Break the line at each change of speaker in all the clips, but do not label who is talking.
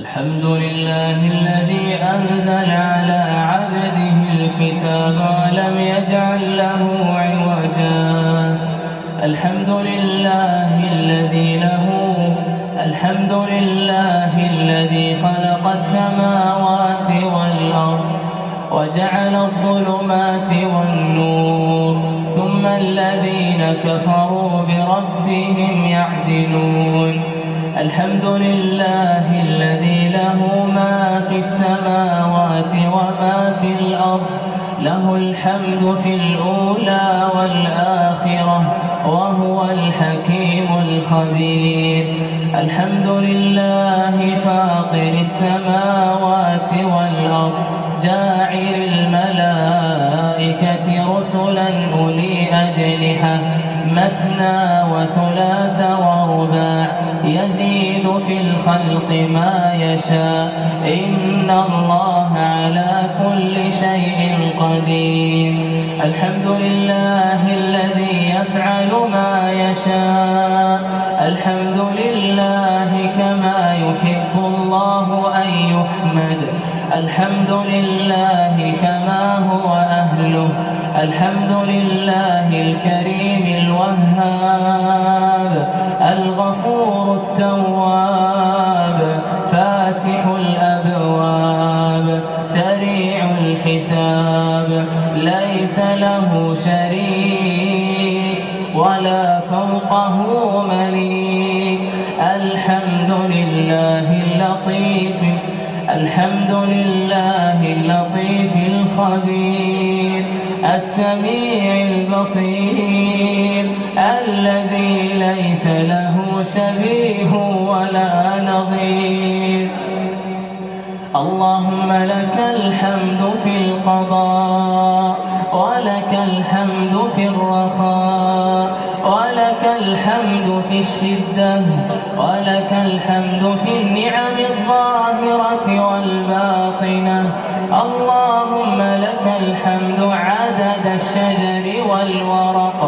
الحمد لله الذي أنزل على عبده الكتاب ولم يجعل له عوجا. الحمد لله الذي له الحمد لله الذي خلق السماوات والأرض وجعل الظلمات والنور ثم الذين كفروا بربهم يعدلون. الحمد لله الذي له ما في السماوات وما في الأرض له الحمد في الأولى والآخرة وهو الحكيم الخبير. الحمد لله فاطر السماوات والأرض جاعل الملائكة رسلا أولي أجنحة مثنى وثلاث ورباع. يزيد في الخلق ما يشاء. إن الله على كل شيء قدير. الحمد لله الذي يفعل ما يشاء. الحمد لله كما يحب الله أن يحمد. الحمد لله كما هو أهله. الحمد لله الكريم الوهاب الغفور التواب فاتح الأبواب سريع الحساب ليس له شريك ولا فوقه مليك. الحمد لله اللطيف الحمد لله اللطيف الخبير. السميع البصير الذي ليس له شبيه ولا نظير. اللهم لك الحمد في القضاء ولك الحمد في الرخاء ولك الحمد في الشدة ولك الحمد في النعم الظاهرة والباطنة. اللهم لك الحمد عدد الشجر والورق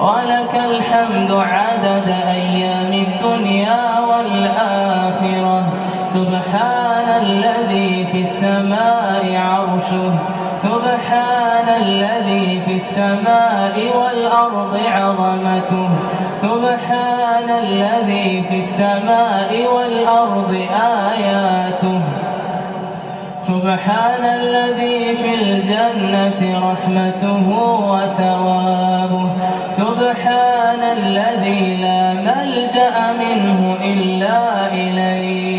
ولك الحمد عدد أيام الدنيا والآخرة. سبحان الذي في السماء عرشه. سبحان الذي في السماء والأرض عظمته. سبحان الذي في السماء والأرض آياته. سبحان الذي في الجنة رحمته وثوابه. سبحان الذي لا ملجأ منه إلا إليه.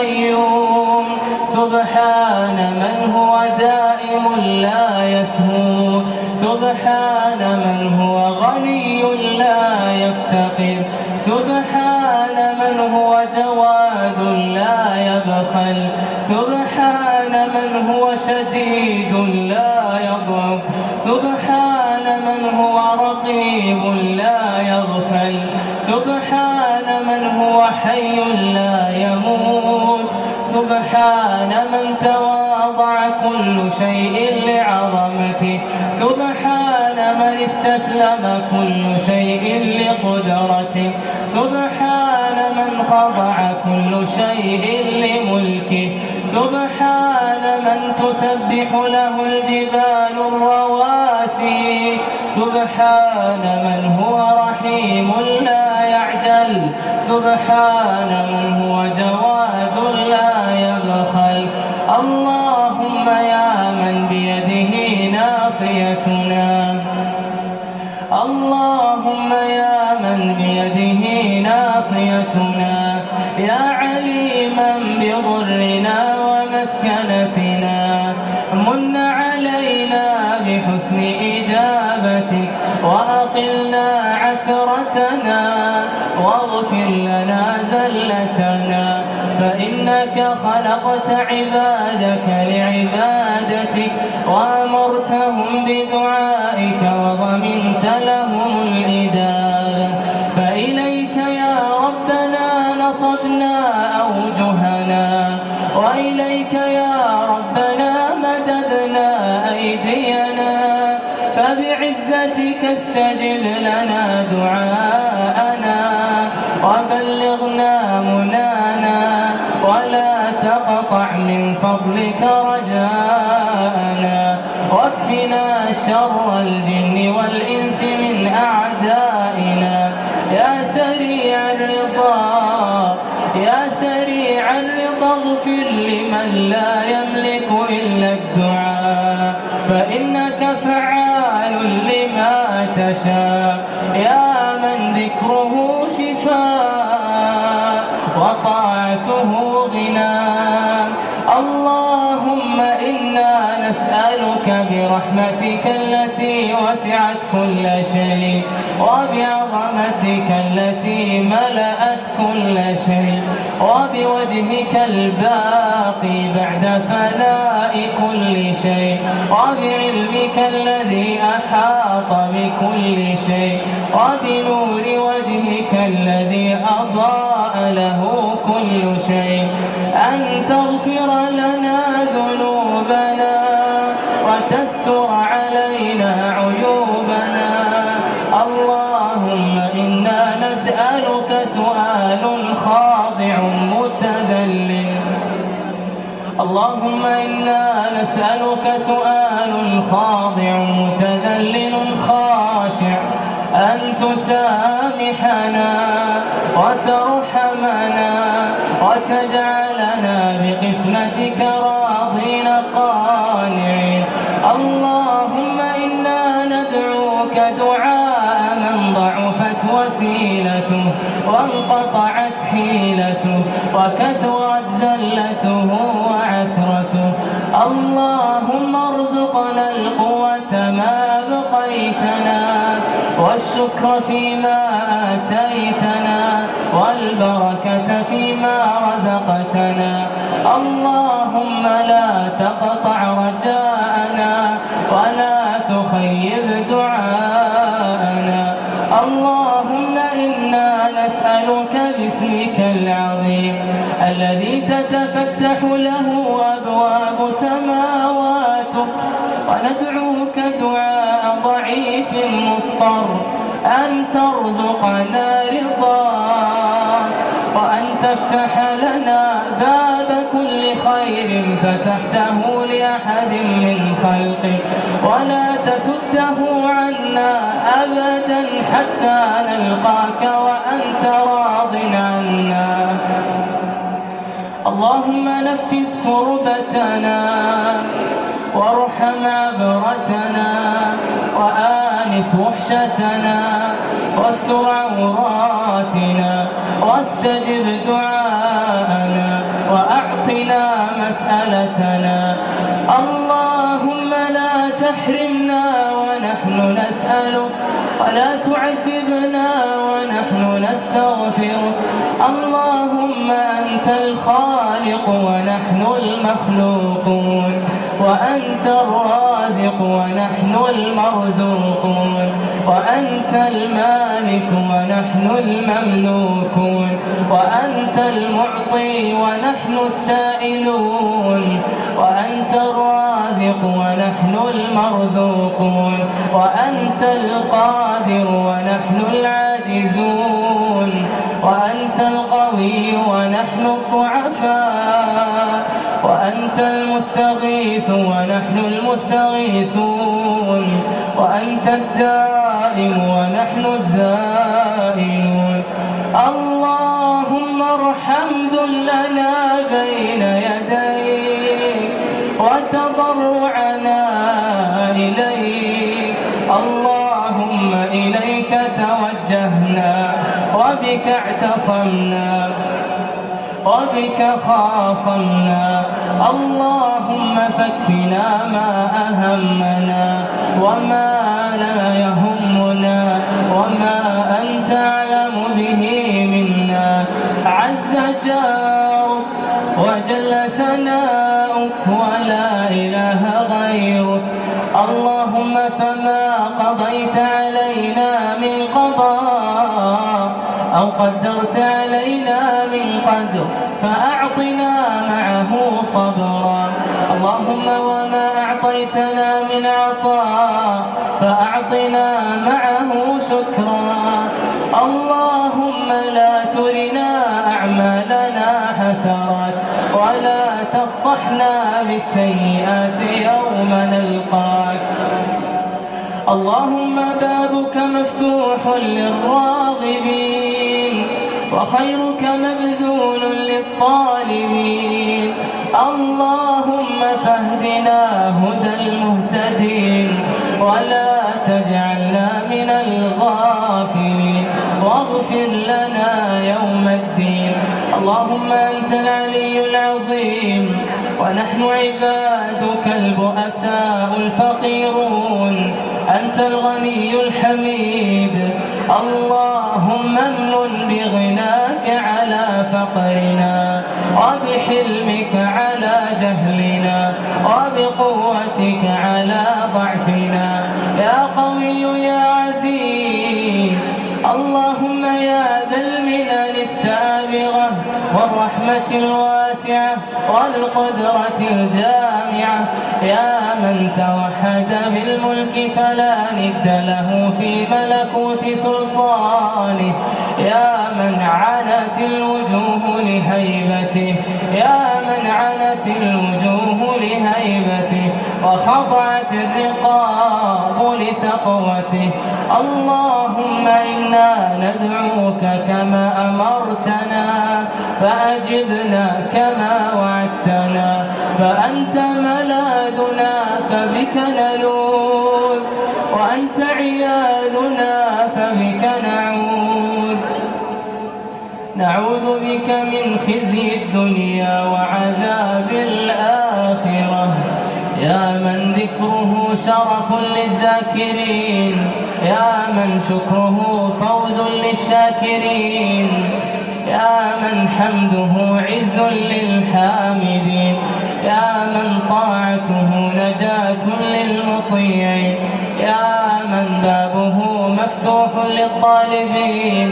القيوم سبحان من هو دائم لا يسهو. سبحان من هو غني لا يفتقر سبحان من هو جواد لا يبخل. سبحان من هو شديد لا يضعف. سبحان من هو رقيب لا يغفل. سبحان هو حي لا يموت. سبحان من تواضع كل شيء لعظمته. سبحان من استسلم كل شيء لقدرته. سبحان من خضع كل شيء لملكه. سبحان من تسبح له الجبال الرواسي. سبحان من هو رحيم لا يعجل. سبحان من هو جواد لا يبخل. اللهم يا من بيده ناصيتنا. اللهم يا من بيده ناصيتنا. يا وأقلنا عثرتنا واغفر لنا زلتنا فإنك خلقت عبادك لعبادتك وأمرتهم بدعائك وضمنت لهم الإدابة فإليك يا ربنا نصبنا أوجهنا وإليك يا ربنا مددنا أيدينا فبع بعزتك استجب لنا دعاءنا وبلغنا منانا ولا تقطع من فضلك رجاءنا. واكفنا شر الجن والإنس من أعدائنا. يا سريع الرضا يا سريع الرضا اغفر لمن لا يملك إلا الدعاء. تشاء يا من ذكره شفاء وطاعته غنى. اللهم إنا نسألك برحمتك التي وسعت كل شيء. وبعظمتك التي ملأت كل شيء وبوجهك الباقي بعد فناء كل شيء وبعلمك الذي أحاط بكل شيء وبنور وجهك الذي أضاء له كل شيء. أن تغفر لنا ذنوبنا وتستر اللهم إنا نسألك سؤال خاضع متذلل خاشع. أن تسامحنا وترحمنا وتجعلنا بقسمتك راضين قانعين. وانقطعت حيلته وكثرت زلته وعثرته. اللهم ارزقنا القوة ما بقيتنا والشكر فيما آتيتنا والبركة فيما رزقتنا. اللهم لا تقطع رجاءنا ولا تخيب دعاءنا. اللهم إنا نسألك باسمك العظيم الذي تتفتح له أبواب سماواتك وندعوك دعاء ضعيف مضطر أن ترزقنا رضاك. وأن تفتح لنا باب كل خير فتحته لأحد من خلقك ولا تسده عنا أبدا حتى نلقاك وأنت راض عنا. اللهم نفس كربتنا وارحم عبرتنا وآنس وحشتنا واستر عوراتنا واستجب دعاءنا وأعطنا مسألتنا. اللهم لا تحرمنا ونحن نسألك ولا تعذبنا ونحن نستغفرك. اللهم أنت الخالق ونحن المخلوقون وأنت الرازق ونحن المرزوقون. وأنت المالك ونحن المملوكون وأنت المعطي ونحن السائلون وأنت الرازق ونحن المرزوقون وأنت القادر ونحن العاجزون وأنت القوي ونحن الضعفاء وأنت المستغيث ونحن المستغيثون وأنت الدائم ونحن الزائلون. اللهم ارحم ذلنا بين يديك وتضرعنا إليك. اللهم إليك توجهنا وبك اعتصمنا وبك خاصمنا. اللهم فكنا ما أهمنا وما لا يهمنا. وما أنت أعلم به منا. عز جارك وجل ثناؤك ولا إله غيرك. اللهم فما قضيت أو قدرت علينا من قدر فأعطنا معه صبرا. اللهم وما أعطيتنا من عطاء فأعطنا معه شكرا. اللهم لا ترنا أعمالنا حسرات ولا تفضحنا بالسيئات يوم نلقاك. اللهم بابك مفتوح للراغبين. وخيرك مبذول للطالبين. اللهم فاهدنا هدى المهتدين. ولا تجعلنا من الغافلين. واغفر لنا يوم الدين. اللهم أنت العلي العظيم. ونحن عبادك البؤساء الفقيرون. أنت الغني الحميد. اللهم امن بغناك على فقرنا وبحلمك على جهلنا وبقوتك على ضعفنا. يا قوي يا عزيز اللهم يا ذا المنن والرحمة الواسعة والقدرة الجامعة. يا من توحد بالملك فلا ند له في ملكوت سلطانه. يا من عنت الوجوه لهيبته. يا من عنت الوجوه لهيبته. وخضعت الرقاب لسقوته. اللهم إنا ندعوك كما أمرتنا فأجبنا كما وعدتنا. فأنت ملاذنا فبك نلوذ. وأنت عياذنا فبك نعوذ. نعوذ بك من خزي الدنيا وعذاب الآخرة. شرف للذاكرين. يا من شكره فوز للشاكرين. يا من حمده عز للحامدين. يا من طاعته نجاة للمطيعين. يا من بابه مفتوح للطالبين.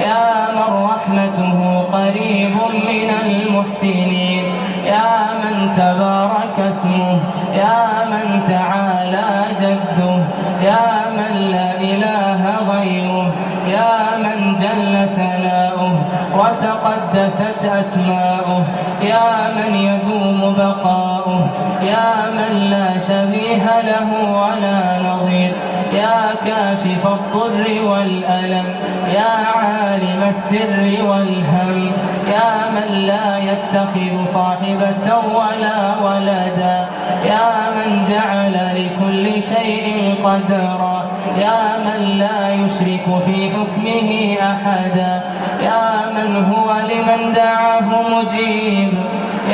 يا من رحمته قريب من المحسنين. يا من تبارك اسمه يا من تعالى جده يا من لا إله غيره يا من جل ثناؤه وتقدست أسماؤه يا من يدوم بقاؤه يا من لا شبيه له ولا نظير يا كاشف الضر والألم يا عالم السر والهم. يا من لا يتخذ صاحبة ولا ولدا يا من جعل لكل شيء قدرا يا من لا يشرك في حكمه أحدا يا من هو لمن دعاه مجيب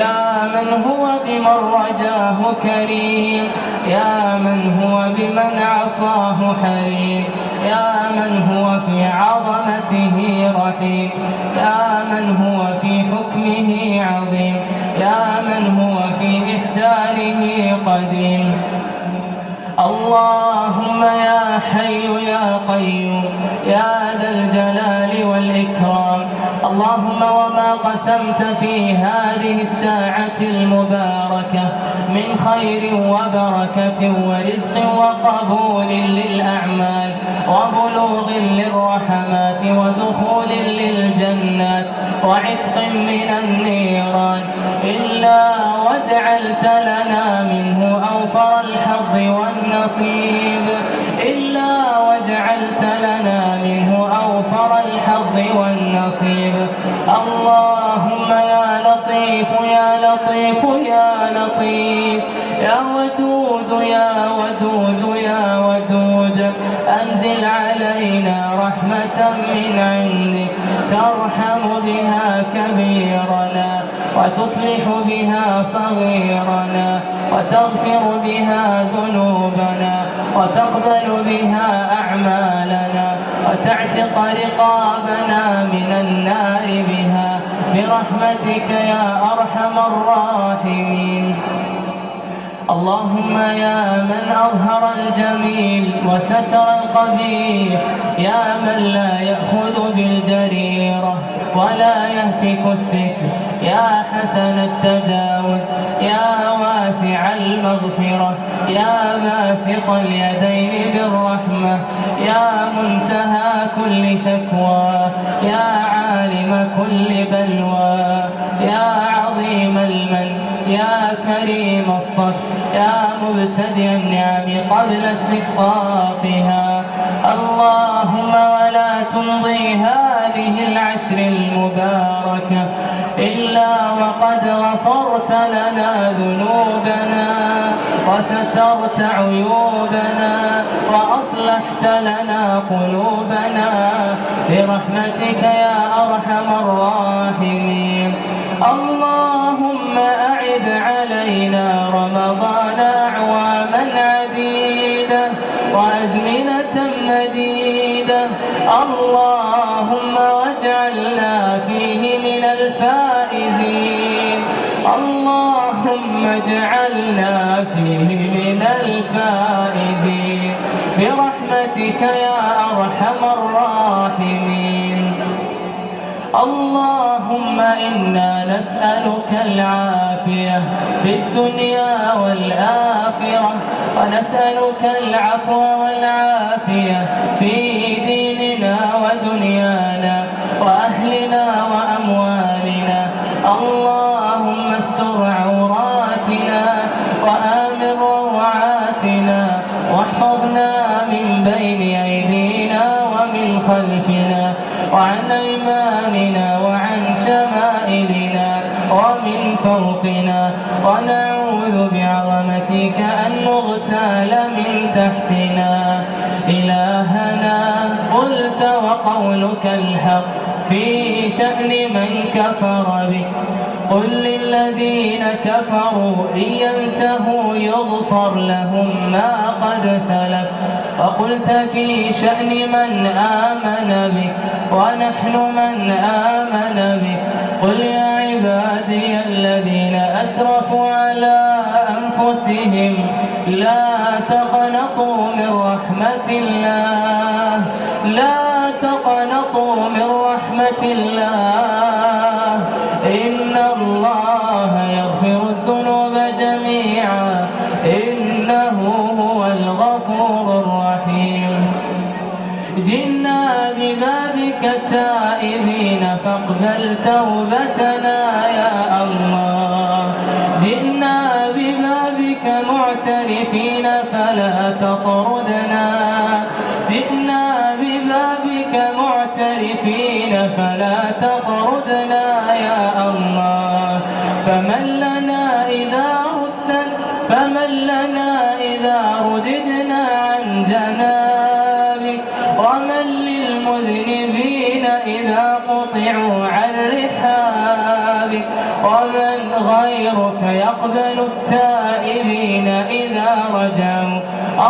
يا من هو بمن رجاه كريم يا من هو بمن عصاه حليم يا من هو في عظمته رحيم. يا من هو في حكمه عظيم. يا من هو في إحسانه قديم. اللهم يا حي يا قيوم. يا ذا الجلال اللهم وما قسمت في هذه الساعة المباركة من خير وبركة ورزق وقبول للأعمال وبلوغ للرحمات ودخول للجنات وعتق من النيران إلا وجعلت لنا منه أوفر الحظ والنصيب إلا وجعلت لنا منه أوفر الحظ والنصيب. اللهم يا لطيف يا لطيف يا لطيف. يا ودود يا ودود يا ودود. أنزل علينا رحمة من عندك. ترحم بها كبيرنا وتصلح بها صغيرنا وتغفر بها ذنوبنا. وتقبل بها أعمالنا وتعتق رقابنا من النار بها. برحمتك يا أرحم الراحمين. اللهم يا من أظهر الجميل وستر القبيح يا من لا يأخذ بالجريم مليك الستر. يا حسن التجاوز يا واسع المغفرة يا باسط اليدين بالرحمة يا منتهى كل شكوى يا عالم كل بلوى يا عظيم المن يا كريم الصف يا مبتدئ النعم قبل استحقاقها اللهم ولا تمضي هذه العشر المباركة إلا وقد غفرت لنا ذنوبنا وسترت عيوبنا وأصلحت لنا قلوبنا برحمتك يا أرحم الراحمين اللهم أعد علينا رمضان أعواما عديدة وأزمنة مديدة اللهم واجعلنا فيه من الفائزين. اللهم اجعلنا فيه من الفائزين. برحمتك يا أرحم الراحمين. اللهم إنا نسألك العافية في الدنيا والآخرة. ونسألك العفو والعافية في فوقنا. ونعوذ بعظمتك أن نغتال من تحتنا. إلهنا قلت وقولك الحق في شأن من كفر به. قل للذين كفروا إن ينتهوا يغفر لهم ما قد سلف. وقلت في شأن من آمن بك ونحن من آمن بك قل يا عبادي الذين أسرفوا على أنفسهم لا تقنطوا من رحمة الله لا تقنطوا من رحمة الله فاقبل توبتنا يا الله. جئنا ببابك معترفين فلا تطردنا. جئنا ببابك معترفين فلا تطردنا يا الله. فمن قطعوا عن رحابك ومن غيرك يقبل التائبين إذا رجعوا.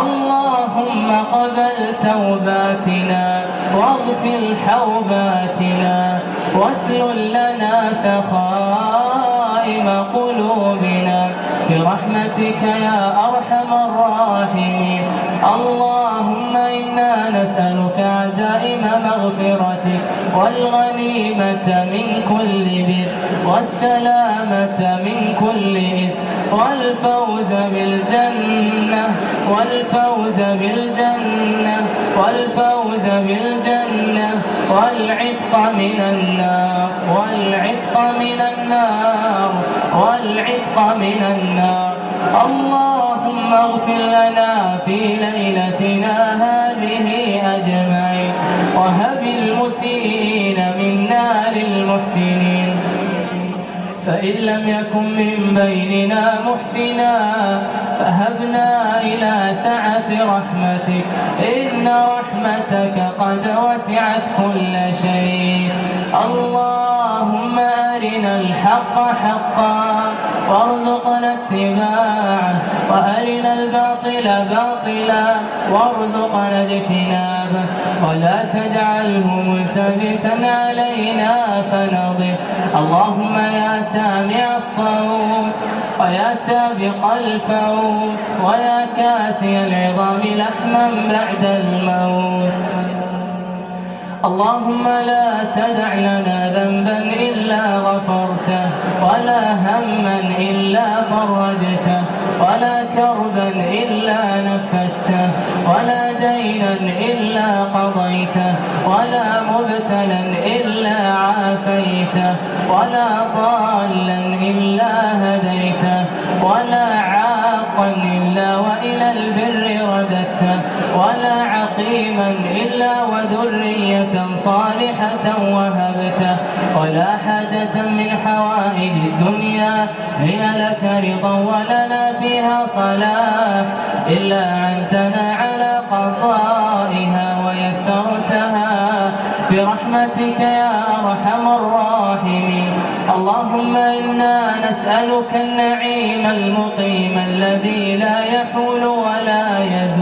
اللهم قبل توباتنا واغسل حوباتنا. واسلل لنا سخائم قلوبنا. برحمتك يا أرحم الراحمين. اللهم إنا نسألك عزائم مغفرتك والغنيمة من كل بر والسلامة من كل إثم والفوز بالجنة والفوز بالجنة والفوز بالجنة والعتق من النار والعتق من النار والعتق من النار اللهم اغفر لنا في ليلتنا هذه أجمعين. وهب المسيئين منا للمحسنين. فإن لم يكن من بيننا محسنا فهبنا إلى سعة رحمتك. إن رحمتك قد وسعت كل شيء. اللهم أرنا الحق حقا. وارزقنا اتباعه وأرنا الباطل باطلا وارزقنا اجتنابه ولا تجعله ملتبسا علينا فنضل. اللهم يا سامع الصوت ويا سابق الفوت ويا كاسي العظام لحما بعد الموت. اللهم لا تدع لنا ذنبا إلا غفرته ولا هما إلا فرجته ولا كربا إلا نفسته ولا دينا إلا قضيته ولا مبتلا إلا عافيته ولا ضالا إلا هديته ولا عاقا إلا وإلى البر رددته. ولا عقيما إلا وذرية صالحة وهبته. ولا حاجة من حوائج الدنيا هي لك رضا ولنا فيها صلاح. إلا عنتنا على قضائها ويسرتها. برحمتك يا أرحم الراحمين. اللهم إنا نسألك النعيم المقيم الذي لا يحول ولا يزول.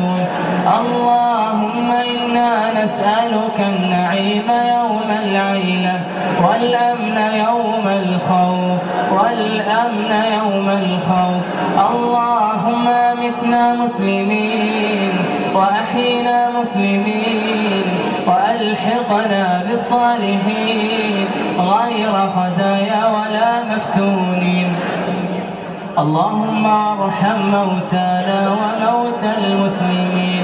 اللهم إنا نسألك النعيم يوم العيلة والأمن يوم الخوف والأمن يوم الخوف. اللهم متنا مسلمين وأحينا مسلمين وألحقنا بالصالحين غير خزايا ولا مفتونين. اللهم ارحم موتانا وموتى المسلمين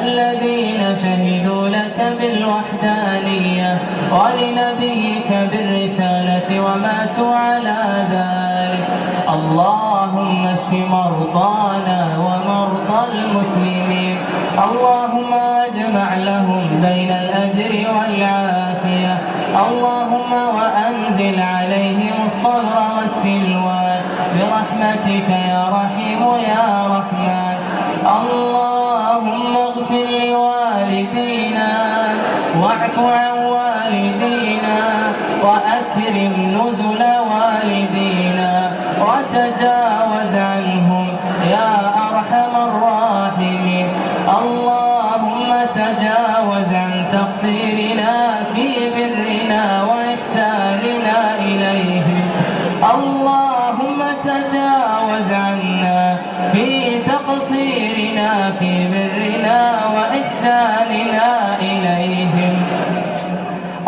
الذين شهدوا لك بالوحدانية ولنبيك بالرسالة وماتوا على ذلك. اللهم اشف مرضانا ومرضى المسلمين. اللهم اجمع لهم بين الأجر والعافية. اللهم وأنزل عليهم الصبر والسلوان. برحمتك يا رحيم يا رحمن. اللهم اغفر لوالدينا واعف عن والدينا وأكرم نزل والدينا وتجاوز عنهم يا أرحم الراحمين. اللهم تجاوز عن تقصيرنا في برنا وإحساننا إليهم. اللهم تجاوز عنا في تقصيرنا في برنا وإحساننا إليهم.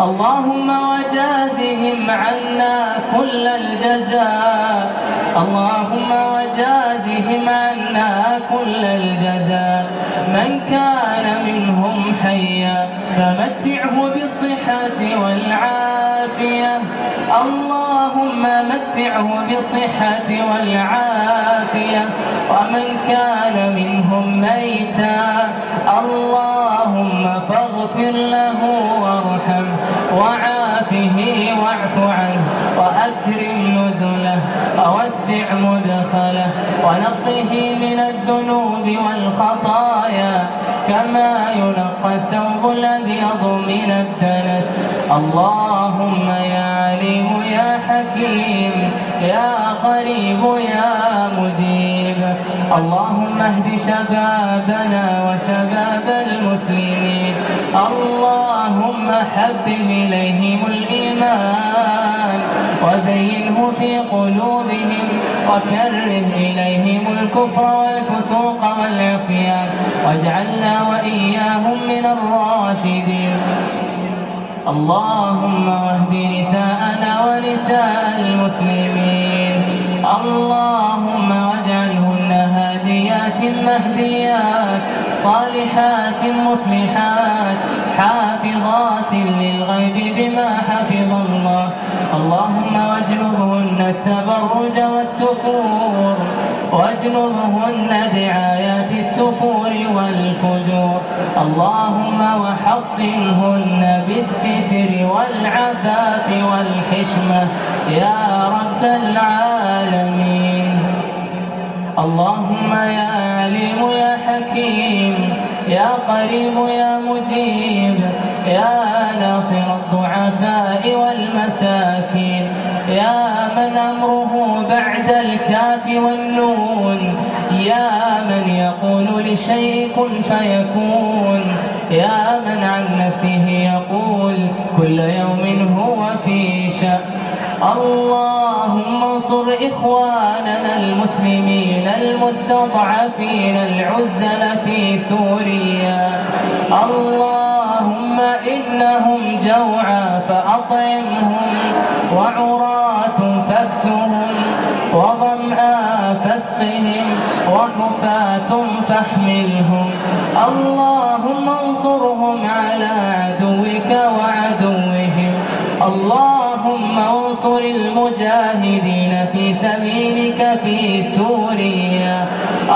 اللهم وجازهم عنا كل الجزاء. اللهم وجازهم عنا كل الجزاء. من كان منهم حيا فمتعه بالصحة والعافية. اللهم متعه بالصحة والعافية ومن كان منهم ميتا. اللهم فاغفر له وارحم وعافه واعف عنه وأكرم نزله ووسع مدخله ونقه من الذنوب والخطايا. كما ينقى الثوب الأبيض من الدنس. اللهم يا عليم يا حكيم يا قريب يا مجيب. اللهم اهد شبابنا وشباب المسلمين. اللهم حبب إليهم الإيمان. وزينه في قلوبهم وكره إليهم الكفر والفسوق والعصيان. واجعلنا وإياهم من الراشدين. اللهم واهد نساءنا ونساء المسلمين. اللهم واجعلهن هاديات مهديات صالحات مصلحات حافظات للغيب بما حفظ الله. اللهم واجنبهن التبرج والسفور واجنبهن دعايات السفور والفجور. اللهم وحصنهن بالستر والعفاف والحشمة يا رب العالمين. اللهم يا عليم يا حكيم يا قريب يا مجيب. يا ناصر الضعفاء والمساكين يا من أمره بعد الكاف والنون يا من يقول لشيء كن فيكون يا من عن نفسه يقول كل يوم هو في شأن. اللهم انصر إخواننا المسلمين المستضعفين العزل في سوريا. اللهم اللهم إنهم جوعى فأطعمهم وعراة فاكسهم وظمآ فاسقهم وحفاة فاحملهم اللهم انصرهم على عدوك وعدوهم اللهم انصر المجاهدين في سبيلك في سوريا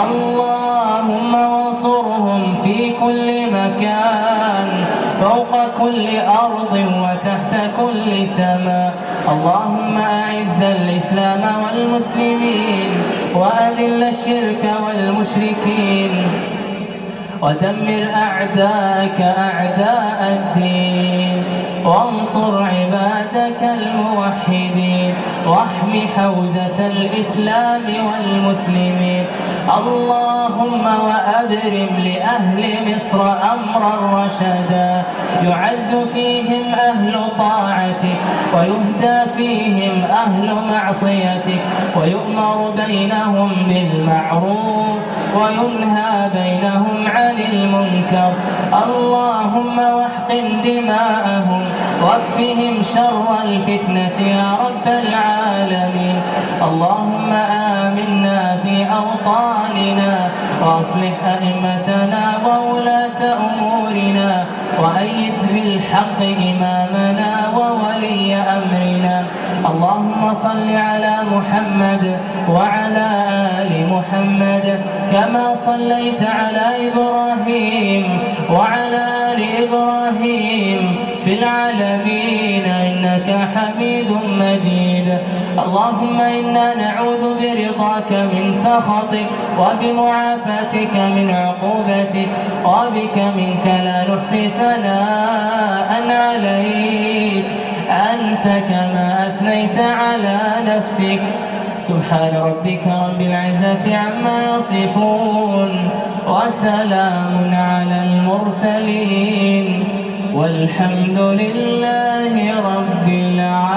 اللهم انصرهم في كل مكان فوق كل أرض وتحت كل سماء اللهم أعز الإسلام والمسلمين وأذل الشرك والمشركين. ودمر أعداءك أعداء الدين. وانصر عبادك الموحدين. واحم حوزة الإسلام والمسلمين. اللهم وأبرم لأهل مصر أمرا رشدا يعز فيهم أهل طاعتك ويهدى فيهم أهل معصيتك ويؤمر بينهم بالمعروف وينهى بينهم عن المنكر. اللهم واحقن دماءهم واكفهم شر الفتنة يا رب العالمين. اللهم آمنا في أوطاننا وأصلح أئمتنا وولاة أمورنا وأيد بالحق إمامنا. وولي أمرنا. اللهم صل على محمد وعلى آل محمد كما صليت على إبراهيم وعلى آل إبراهيم في العالمين إنك حميد مجيد. اللهم إنا نعوذ برضاك من سخطك وبمعافاتك من عقوبتك وبك منك لا نحصي ثناء عليك. أنت كما أثنيت على نفسك. سبحان ربك رب العزة عما يصفون وسلام على المرسلين. والحمد لله رب العالمين.